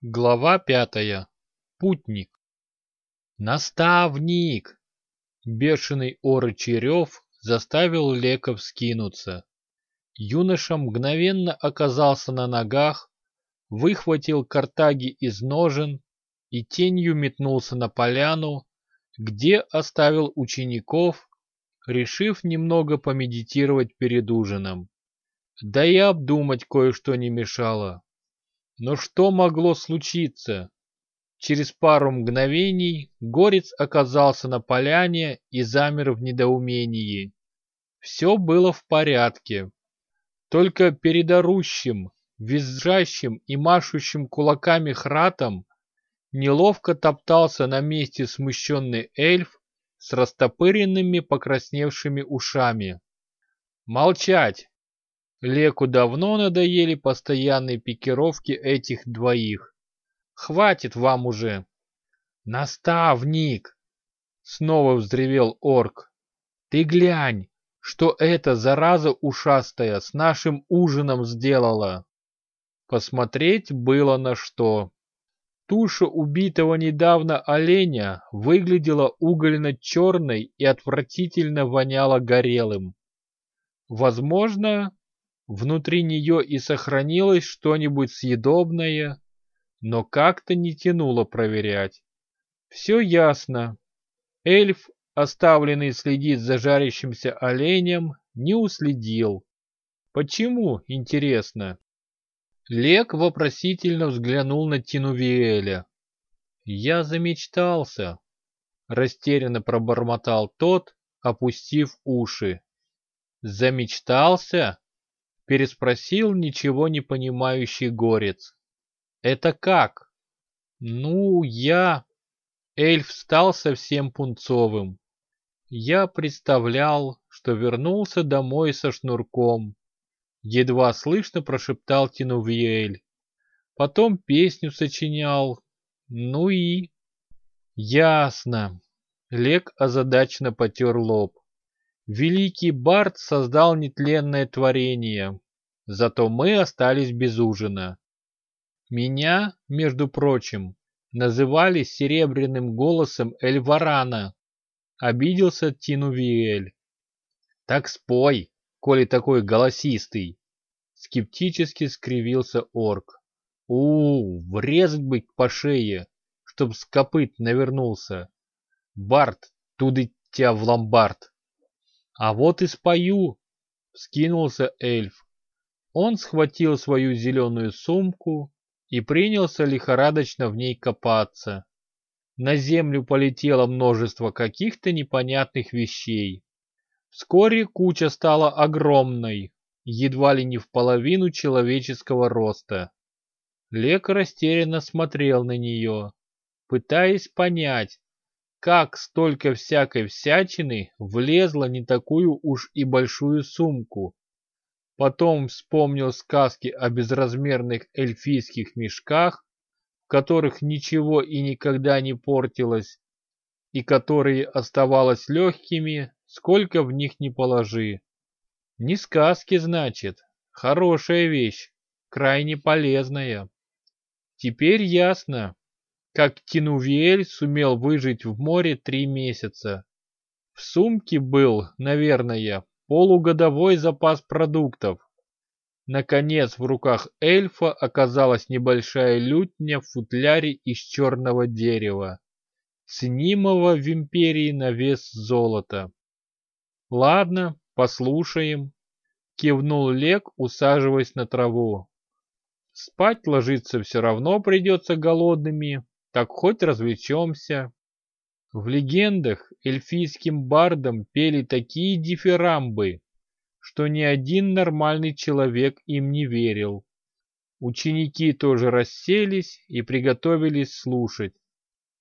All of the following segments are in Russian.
Глава пятая. Путник. Наставник! Бешеный орочий заставил Леков скинуться. Юноша мгновенно оказался на ногах, выхватил картаги из ножен и тенью метнулся на поляну, где оставил учеников, решив немного помедитировать перед ужином. Да и обдумать кое-что не мешало. Но что могло случиться? Через пару мгновений Горец оказался на поляне и замер в недоумении. Все было в порядке. Только перед орущим, визжащим и машущим кулаками хратом неловко топтался на месте смущенный эльф с растопыренными покрасневшими ушами. «Молчать!» Леку давно надоели постоянные пикировки этих двоих. Хватит вам уже. Наставник! Снова взревел орк. Ты глянь, что эта зараза ушастая с нашим ужином сделала. Посмотреть было на что. Туша убитого недавно оленя выглядела угольно-черной и отвратительно воняла горелым. Возможно, Внутри нее и сохранилось что-нибудь съедобное, но как-то не тянуло проверять. Все ясно. Эльф, оставленный следить за жарящимся оленем, не уследил. Почему, интересно? Лек вопросительно взглянул на Тинувиэля. «Я замечтался», — растерянно пробормотал тот, опустив уши. «Замечтался?» Переспросил ничего не понимающий горец. «Это как?» «Ну, я...» Эльф стал совсем пунцовым. Я представлял, что вернулся домой со шнурком. Едва слышно прошептал Тинувьель. Потом песню сочинял. Ну и... Ясно. Лек озадаченно потер лоб. Великий Барт создал нетленное творение, зато мы остались без ужина. Меня, между прочим, называли серебряным голосом Эльварана. Обиделся Тинувиэль. Так спой, коли такой голосистый. Скептически скривился орк. У, врезать бы по шее, чтоб с копыт навернулся. Барт, туды тебя в ломбард. «А вот и спою!» — вскинулся эльф. Он схватил свою зеленую сумку и принялся лихорадочно в ней копаться. На землю полетело множество каких-то непонятных вещей. Вскоре куча стала огромной, едва ли не в половину человеческого роста. Лек растерянно смотрел на нее, пытаясь понять, как столько всякой всячины влезло не такую уж и большую сумку. Потом вспомнил сказки о безразмерных эльфийских мешках, в которых ничего и никогда не портилось, и которые оставалось легкими, сколько в них не положи. Не сказки, значит, хорошая вещь, крайне полезная. Теперь ясно, как Тинувиэль сумел выжить в море три месяца. В сумке был, наверное, полугодовой запас продуктов. Наконец в руках эльфа оказалась небольшая лютня в футляре из черного дерева, ценимого в империи на вес золота. «Ладно, послушаем», — кивнул Лек, усаживаясь на траву. «Спать ложиться все равно придется голодными, так хоть развлечемся. В легендах эльфийским бардам пели такие дифирамбы, что ни один нормальный человек им не верил. Ученики тоже расселись и приготовились слушать.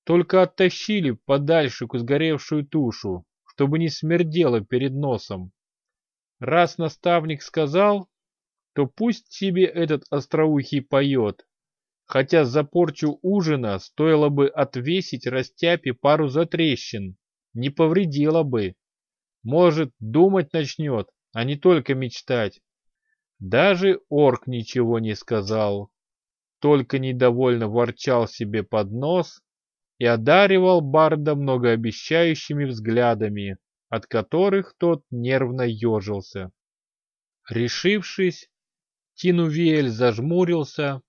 Только оттащили подальше к сгоревшую тушу, чтобы не смердело перед носом. Раз наставник сказал, то пусть себе этот остроухий поет, хотя за порчу ужина стоило бы отвесить растяпе пару затрещин, не повредило бы. Может, думать начнет, а не только мечтать. Даже орк ничего не сказал. только недовольно ворчал себе под нос и одаривал Барда многообещающими взглядами, от которых тот нервно ежился. Решившись, Тинувель зажмурился,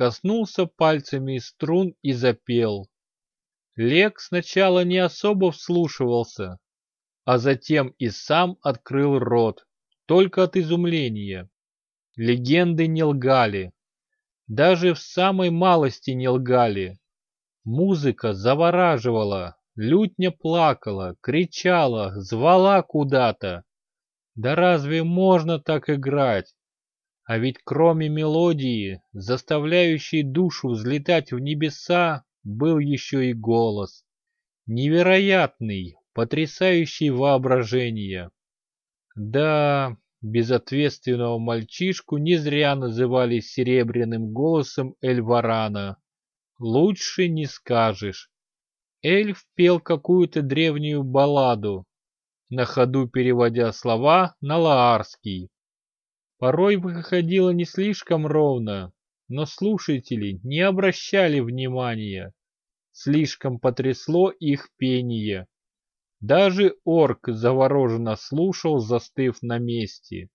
коснулся пальцами струн и запел. Лек сначала не особо вслушивался, а затем и сам открыл рот, только от изумления. Легенды не лгали, даже в самой малости не лгали. Музыка завораживала, лютня плакала, кричала, звала куда-то. Да разве можно так играть? А ведь кроме мелодии, заставляющей душу взлетать в небеса, был еще и голос. Невероятный, потрясающий воображение. Да, безответственного мальчишку не зря называли серебряным голосом Эльварана. Лучше не скажешь. Эльф пел какую-то древнюю балладу, на ходу переводя слова на лаарский. Порой выходило не слишком ровно, но слушатели не обращали внимания. Слишком потрясло их пение. Даже орк завороженно слушал, застыв на месте.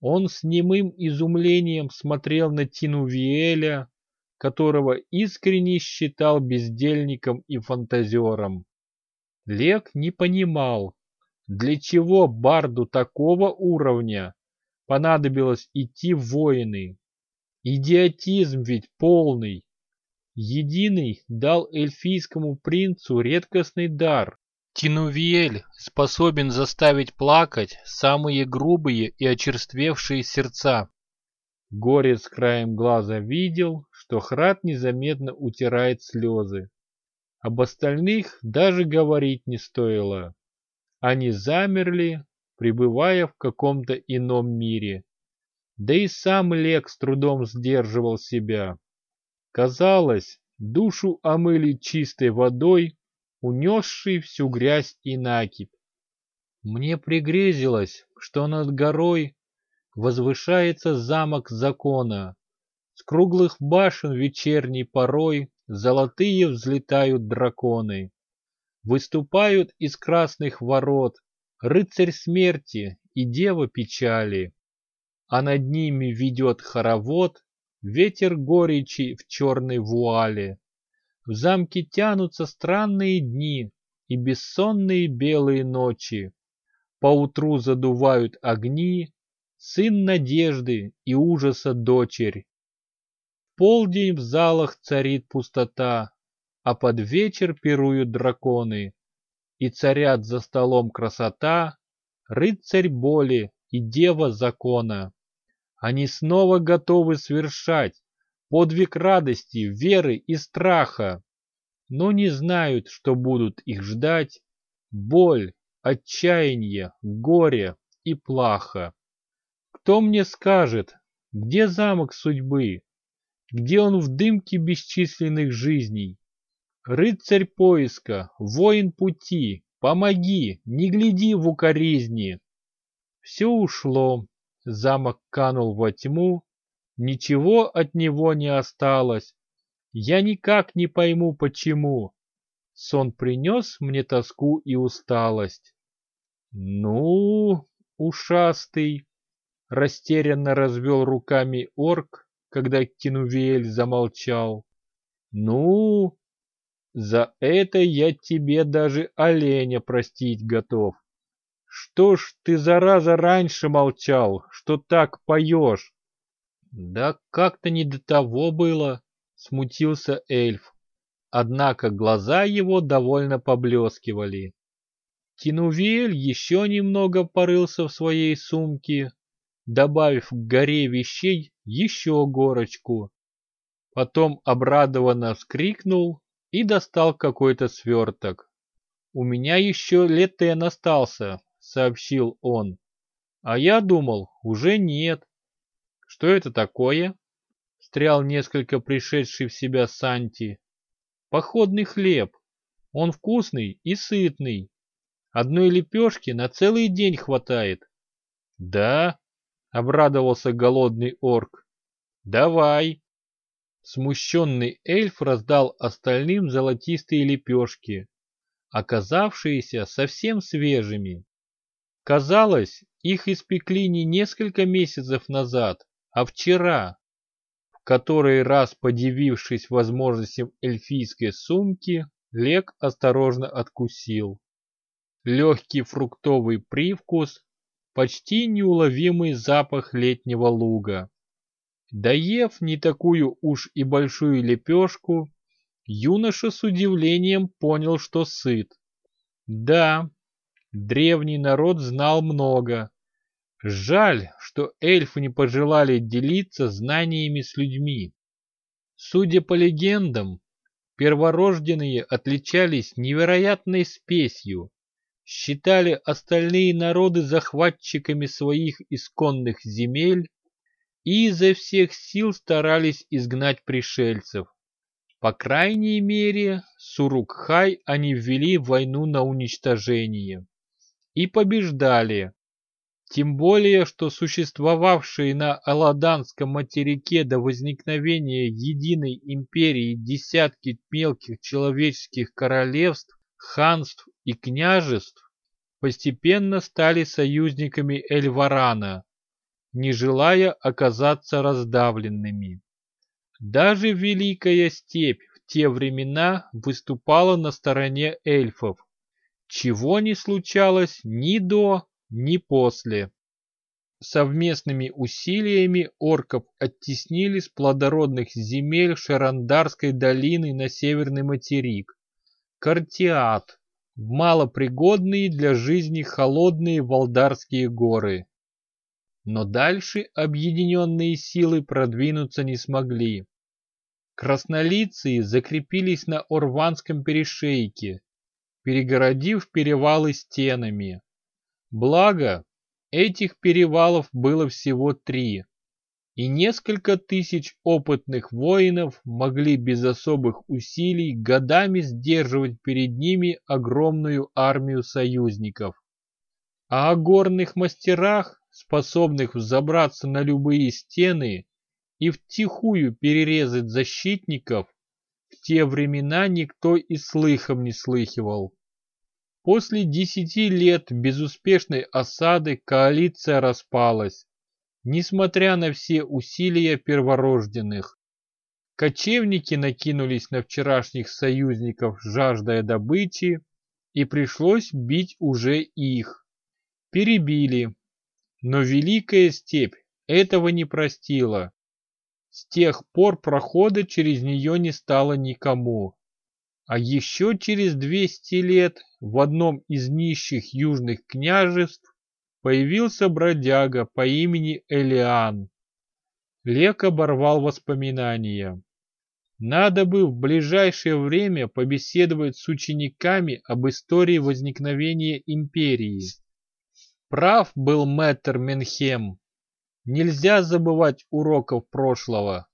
Он с немым изумлением смотрел на Тину Виэля, которого искренне считал бездельником и фантазером. Лек не понимал, для чего барду такого уровня понадобилось идти в воины. Идиотизм ведь полный. Единый дал эльфийскому принцу редкостный дар Тинувиэль способен заставить плакать самые грубые и очерствевшие сердца. Горец краем глаза видел, что Храд незаметно утирает слезы. Об остальных даже говорить не стоило. Они замерли, пребывая в каком-то ином мире. Да и сам Лек с трудом сдерживал себя. Казалось, душу омыли чистой водой, унесший всю грязь и накипь. Мне пригрезилось, что над горой возвышается замок закона. С круглых башен вечерней порой золотые взлетают драконы. Выступают из красных ворот рыцарь смерти и дева печали, а над ними ведет хоровод ветер горечи в черной вуале. В замке тянутся странные дни и бессонные белые ночи. Поутру задувают огни, сын надежды и ужаса дочерь. В полдень в залах царит пустота, а под вечер пируют драконы. И царят за столом красота, рыцарь боли и дева закона. Они снова готовы свершать подвиг радости, веры и страха, но не знают, что будут их ждать боль, отчаяние, горе и плаха. Кто мне скажет, где замок судьбы, где он в дымке бесчисленных жизней? Рыцарь поиска, воин пути, помоги, не гляди в укоризни. Все ушло, замок канул во тьму, Ничего от него не осталось. Я никак не пойму, почему. Сон принес мне тоску и усталость. Ну, ушастый, растерянно развел руками орк, когда Кинувель замолчал. Ну, за это я тебе даже оленя простить готов. Что ж ты, зараза, раньше молчал, что так поешь? Да как-то не до того было, смутился эльф. Однако глаза его довольно поблескивали. Тинувель еще немного порылся в своей сумке, добавив к горе вещей еще горочку. Потом обрадованно вскрикнул и достал какой-то сверток. «У меня еще летен остался», — сообщил он. «А я думал, уже нет». Что это такое? Встрял несколько пришедший в себя Санти. Походный хлеб. Он вкусный и сытный. Одной лепешки на целый день хватает. Да, обрадовался голодный орк. Давай. Смущенный эльф раздал остальным золотистые лепешки, оказавшиеся совсем свежими. Казалось, их испекли не несколько месяцев назад, а вчера. В который раз подивившись возможностям эльфийской сумки, Лек осторожно откусил. Легкий фруктовый привкус, почти неуловимый запах летнего луга. Доев не такую уж и большую лепешку, юноша с удивлением понял, что сыт. Да, древний народ знал много. Жаль, что эльфы не пожелали делиться знаниями с людьми. Судя по легендам, перворожденные отличались невероятной спесью, считали остальные народы захватчиками своих исконных земель и изо всех сил старались изгнать пришельцев. По крайней мере, Сурукхай они ввели войну на уничтожение. И побеждали. Тем более, что существовавшие на Аладанском материке до возникновения единой империи десятки мелких человеческих королевств, ханств и княжеств постепенно стали союзниками Эльварана, не желая оказаться раздавленными. Даже Великая Степь в те времена выступала на стороне эльфов, чего не случалось ни до, ни после. Совместными усилиями орков оттеснили с плодородных земель Шарандарской долины на северный материк, Картиат, малопригодные для жизни холодные Валдарские горы но дальше объединенные силы продвинуться не смогли. Краснолицые закрепились на Орванском перешейке, перегородив перевалы стенами. Благо, этих перевалов было всего три, и несколько тысяч опытных воинов могли без особых усилий годами сдерживать перед ними огромную армию союзников. А о горных мастерах способных взобраться на любые стены и втихую перерезать защитников, в те времена никто и слыхом не слыхивал. После десяти лет безуспешной осады коалиция распалась, несмотря на все усилия перворожденных. Кочевники накинулись на вчерашних союзников, жаждая добычи, и пришлось бить уже их. Перебили, но Великая Степь этого не простила. С тех пор прохода через нее не стало никому. А еще через 200 лет в одном из нищих южных княжеств появился бродяга по имени Элиан. Лек оборвал воспоминания. Надо бы в ближайшее время побеседовать с учениками об истории возникновения империи. Прав был мэтр Менхем. Нельзя забывать уроков прошлого.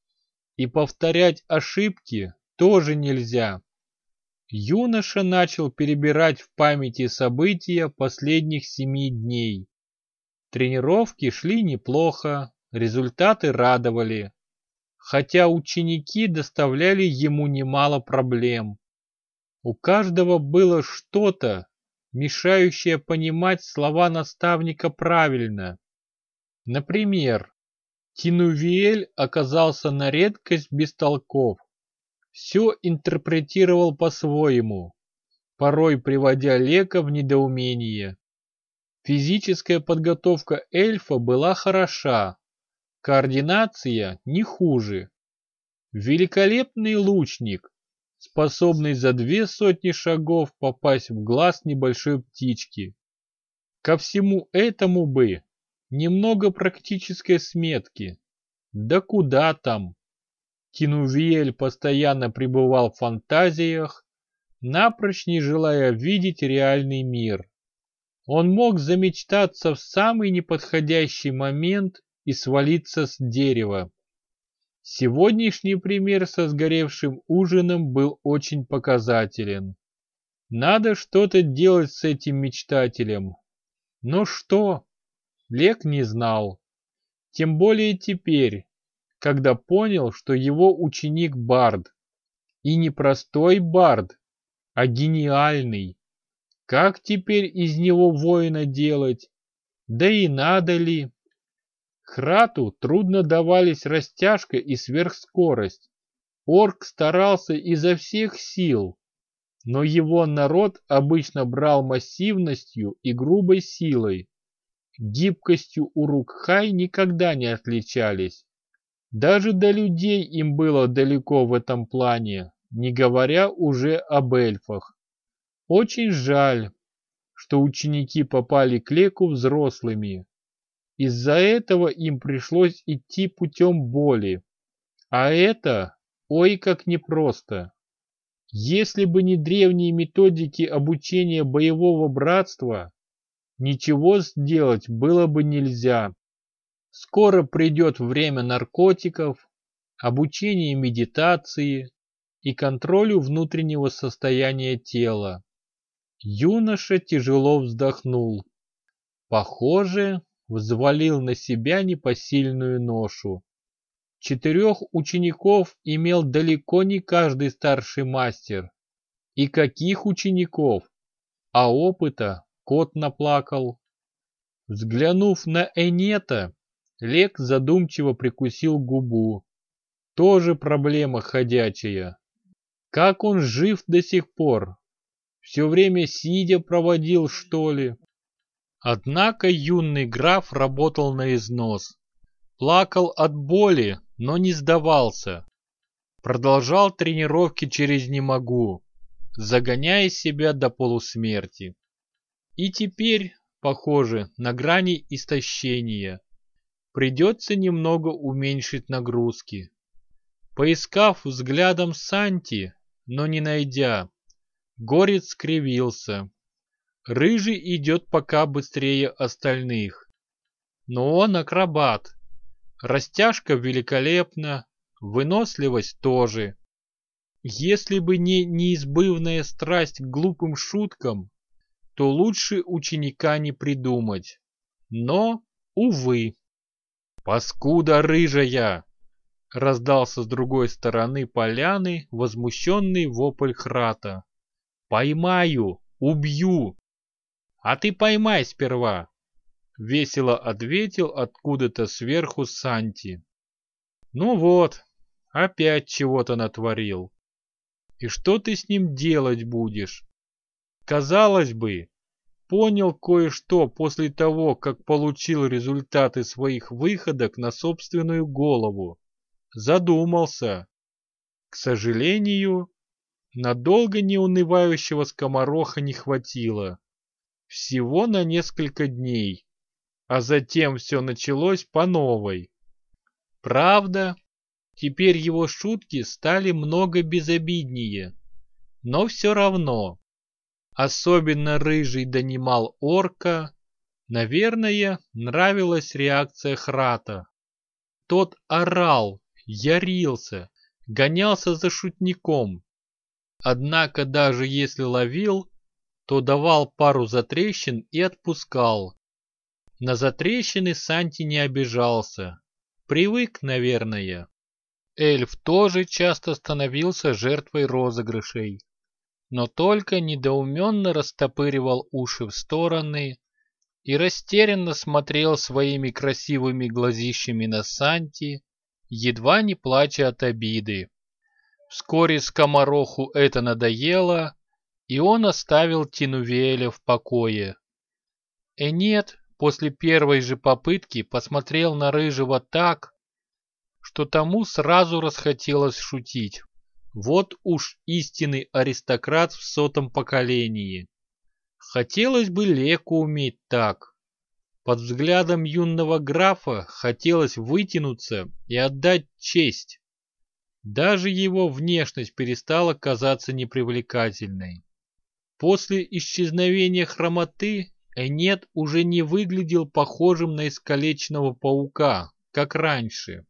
И повторять ошибки тоже нельзя. Юноша начал перебирать в памяти события последних семи дней. Тренировки шли неплохо, результаты радовали. Хотя ученики доставляли ему немало проблем. У каждого было что-то, мешающая понимать слова наставника правильно. Например, Тинувиэль оказался на редкость бестолков. Все интерпретировал по-своему, порой приводя Лека в недоумение. Физическая подготовка эльфа была хороша, координация не хуже. Великолепный лучник, способный за две сотни шагов попасть в глаз небольшой птички. Ко всему этому бы немного практической сметки. Да куда там? Тинувиэль постоянно пребывал в фантазиях, напрочь не желая видеть реальный мир. Он мог замечтаться в самый неподходящий момент и свалиться с дерева. Сегодняшний пример со сгоревшим ужином был очень показателен. Надо что-то делать с этим мечтателем. Но что? Лек не знал. Тем более теперь, когда понял, что его ученик Бард. И не простой Бард, а гениальный. Как теперь из него воина делать? Да и надо ли? Храту трудно давались растяжка и сверхскорость. Орк старался изо всех сил, но его народ обычно брал массивностью и грубой силой. Гибкостью урукхай никогда не отличались. Даже до людей им было далеко в этом плане, не говоря уже об эльфах. Очень жаль, что ученики попали к Леку взрослыми. Из-за этого им пришлось идти путем боли. А это, ой, как непросто. Если бы не древние методики обучения боевого братства, ничего сделать было бы нельзя. Скоро придет время наркотиков, обучения медитации и контролю внутреннего состояния тела. Юноша тяжело вздохнул. Похоже, взвалил на себя непосильную ношу. Четырех учеников имел далеко не каждый старший мастер. И каких учеников? А опыта кот наплакал. Взглянув на Энета, Лек задумчиво прикусил губу. Тоже проблема ходячая. Как он жив до сих пор? Все время сидя проводил, что ли? Однако юный граф работал на износ. Плакал от боли, но не сдавался. Продолжал тренировки через «не могу», загоняя себя до полусмерти. И теперь, похоже, на грани истощения. Придется немного уменьшить нагрузки. Поискав взглядом Санти, но не найдя, Горец скривился. Рыжий идет пока быстрее остальных. Но он акробат. Растяжка великолепна, выносливость тоже. Если бы не неизбывная страсть к глупым шуткам, то лучше ученика не придумать. Но, увы. «Паскуда рыжая!» Раздался с другой стороны поляны возмущенный вопль Храта. «Поймаю! Убью!» «А ты поймай сперва!» Весело ответил откуда-то сверху Санти. «Ну вот, опять чего-то натворил. И что ты с ним делать будешь?» Казалось бы, понял кое-что после того, как получил результаты своих выходок на собственную голову. Задумался. К сожалению, надолго неунывающего скомороха не хватило. Всего на несколько дней. А затем все началось по новой. Правда, теперь его шутки стали много безобиднее. Но все равно Особенно рыжий донимал орка. Наверное, нравилась реакция Храта. Тот орал, ярился, гонялся за шутником. Однако даже если ловил, то давал пару затрещин и отпускал. На затрещины Санти не обижался. Привык, наверное. Эльф тоже часто становился жертвой розыгрышей но только недоуменно растопыривал уши в стороны и растерянно смотрел своими красивыми глазищами на Санти, едва не плача от обиды. Вскоре скомороху это надоело, и он оставил Тинувеля в покое. Энет после первой же попытки посмотрел на Рыжего так, что тому сразу расхотелось шутить. Вот уж истинный аристократ в сотом поколении. Хотелось бы Леку уметь так. Под взглядом юного графа хотелось вытянуться и отдать честь. Даже его внешность перестала казаться непривлекательной. После исчезновения хромоты Энет уже не выглядел похожим на искалеченного паука, как раньше.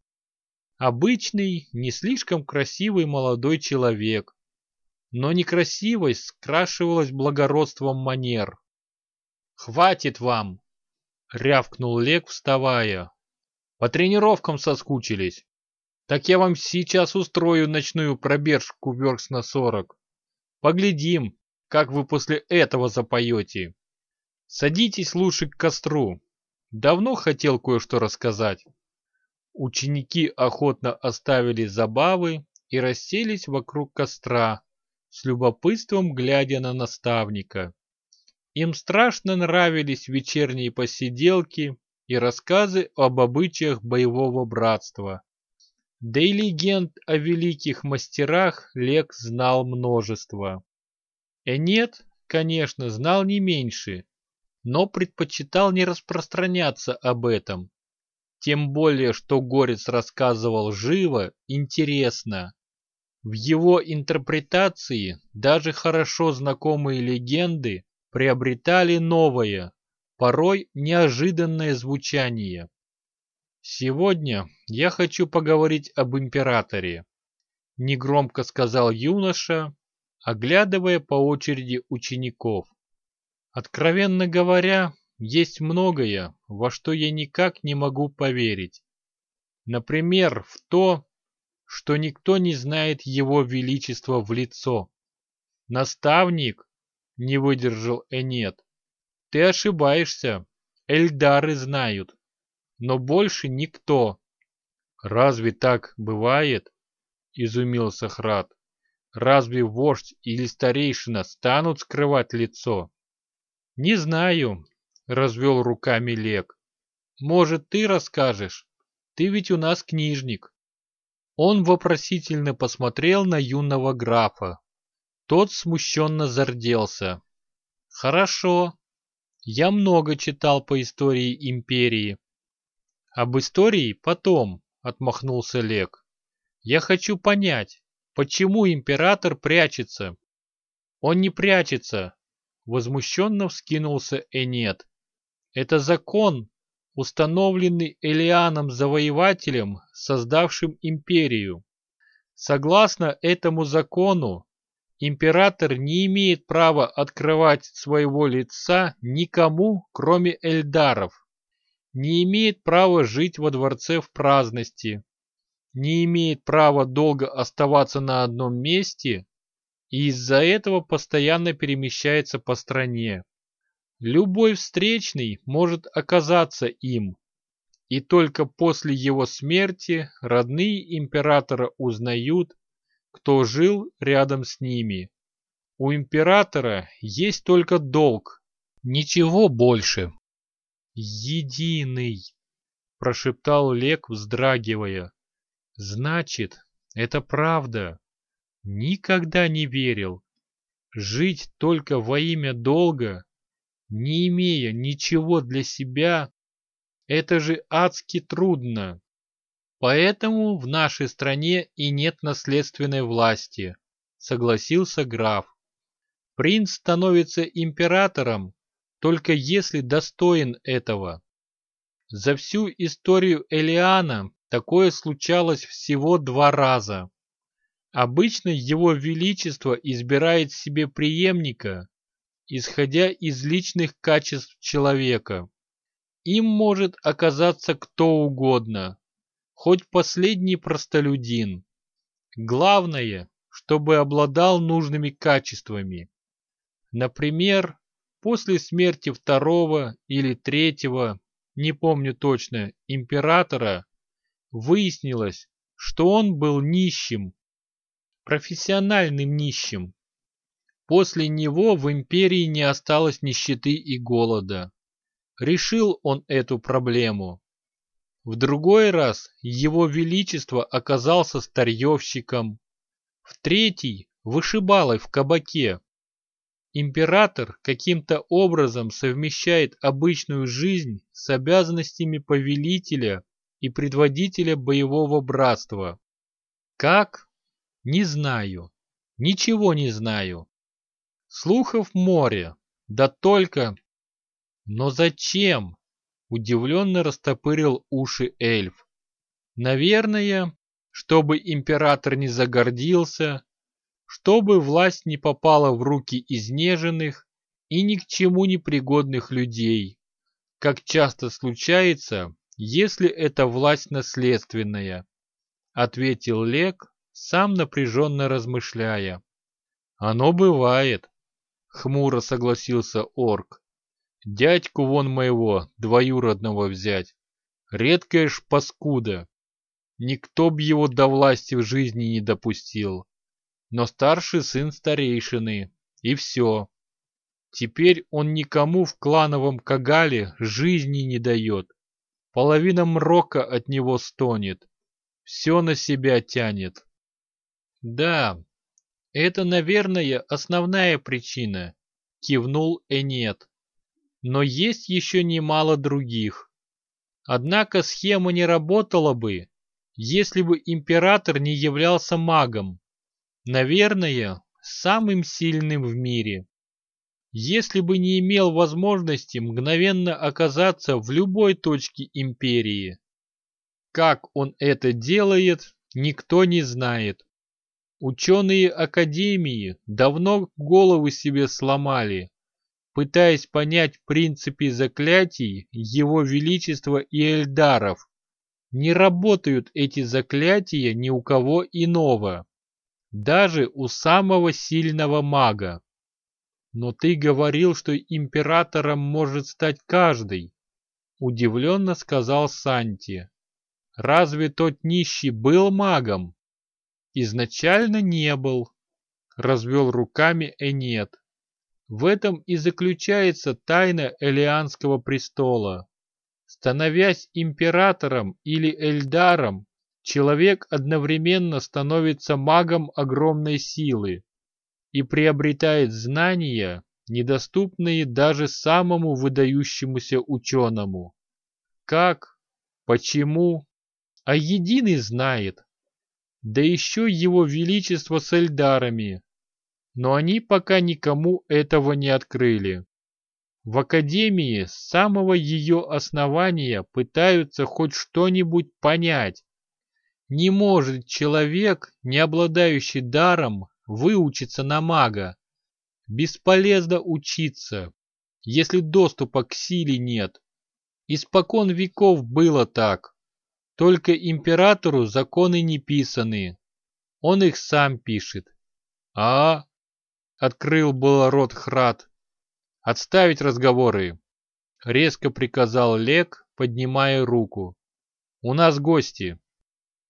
Обычный, не слишком красивый молодой человек. Но некрасивость скрашивалась благородством манер. «Хватит вам!» — рявкнул Лек, вставая. «По тренировкам соскучились. Так я вам сейчас устрою ночную пробежку верст на сорок. Поглядим, как вы после этого запоете. Садитесь лучше к костру. Давно хотел кое-что рассказать. Ученики охотно оставили забавы и расселись вокруг костра, с любопытством глядя на наставника. Им страшно нравились вечерние посиделки и рассказы об обычаях боевого братства. Да и легенд о великих мастерах Лек знал множество. Энет, конечно, знал не меньше, но предпочитал не распространяться об этом. Тем более, что Горец рассказывал живо, интересно. В его интерпретации даже хорошо знакомые легенды приобретали новое, порой неожиданное звучание. «Сегодня я хочу поговорить об императоре», — негромко сказал юноша, оглядывая по очереди учеников. «Откровенно говоря, есть многое, во что я никак не могу поверить. Например, в то, что никто не знает его величества в лицо. Наставник, не выдержал Энет. Ты ошибаешься. Эльдары знают. Но больше никто. Разве так бывает? Изумился Храд. Разве вождь или старейшина станут скрывать лицо? Не знаю, развел руками Лек. Может, ты расскажешь? Ты ведь у нас книжник. Он вопросительно посмотрел на юного графа. Тот смущенно зарделся. «Хорошо. Я много читал по истории империи». «Об истории потом», — отмахнулся Лек. «Я хочу понять, почему император прячется?» «Он не прячется», — возмущенно вскинулся Энет. «Это закон, установленный Элианом-завоевателем, создавшим империю. Согласно этому закону, Император не имеет права открывать своего лица никому, кроме эльдаров. Не имеет права жить во дворце в праздности. Не имеет права долго оставаться на одном месте и из-за этого постоянно перемещается по стране. Любой встречный может оказаться им, и только после его смерти родные императора узнают, кто жил рядом с ними. У императора есть только долг, ничего больше. «Единый!» – прошептал Лек, вздрагивая. «Значит, это правда. Никогда не верил. Жить только во имя долга, не имея ничего для себя, это же адски трудно. Поэтому в нашей стране и нет наследственной власти, согласился граф. Принц становится императором только если достоин этого. За всю историю Элиана такое случалось всего два раза. Обычно его величество избирает себе преемника, исходя из личных качеств человека. Им может оказаться кто угодно, хоть последний простолюдин. Главное, чтобы обладал нужными качествами. Например, после смерти второго или третьего, не помню точно, императора, выяснилось, что он был нищим, профессиональным нищим. После него в империи не осталось нищеты и голода. Решил он эту проблему. В другой раз его величество оказался старьевщиком, в третий – вышибалой в кабаке. Император каким-то образом совмещает обычную жизнь с обязанностями повелителя и предводителя боевого братства. Как? Не знаю. Ничего не знаю. Слухов море. Да только... Но зачем? Удивленно растопырил уши эльф. Наверное, чтобы император не загордился, чтобы власть не попала в руки изнеженных и ни к чему не пригодных людей, как часто случается, если эта власть наследственная. ответил Лек, сам напряженно размышляя. Оно бывает, хмуро согласился орк. Дядьку вон моего, двоюродного взять. Редкая ж паскуда. Никто б его до власти в жизни не допустил. Но старший сын старейшины, и все. Теперь он никому в клановом Кагале жизни не дает. Половина мрока от него стонет. Все на себя тянет. Да, это, наверное, основная причина, кивнул Энет. Но есть еще немало других. Однако схема не работала бы, если бы император не являлся магом. Наверное, самым сильным в мире если бы не имел возможности мгновенно оказаться в любой точке империи. Как он это делает, никто не знает. Ученые Академии давно головы себе сломали, пытаясь понять принципы заклятий Его Величества и Эльдаров. Не работают эти заклятия ни у кого иного, даже у самого сильного мага. Но ты говорил, что императором может стать каждый, удивленно сказал Санти. Разве тот нищий был магом? Изначально не был, развел руками Энет. В этом и заключается тайна Элианского престола. Становясь императором или эльдаром, человек одновременно становится магом огромной силы и приобретает знания, недоступные даже самому выдающемуся ученому. Как? Почему? А единый знает. Да еще его величество с эльдарами. Но они пока никому этого не открыли. В Академии с самого ее основания пытаются хоть что-нибудь понять. Не может человек, не обладающий даром, выучиться на мага. Бесполезно учиться, если доступа к силе нет. Испокон веков было так. Только императору законы не писаны. Он их сам пишет. А, открыл было рот Храд. Отставить разговоры. Резко приказал Лек, поднимая руку. У нас гости.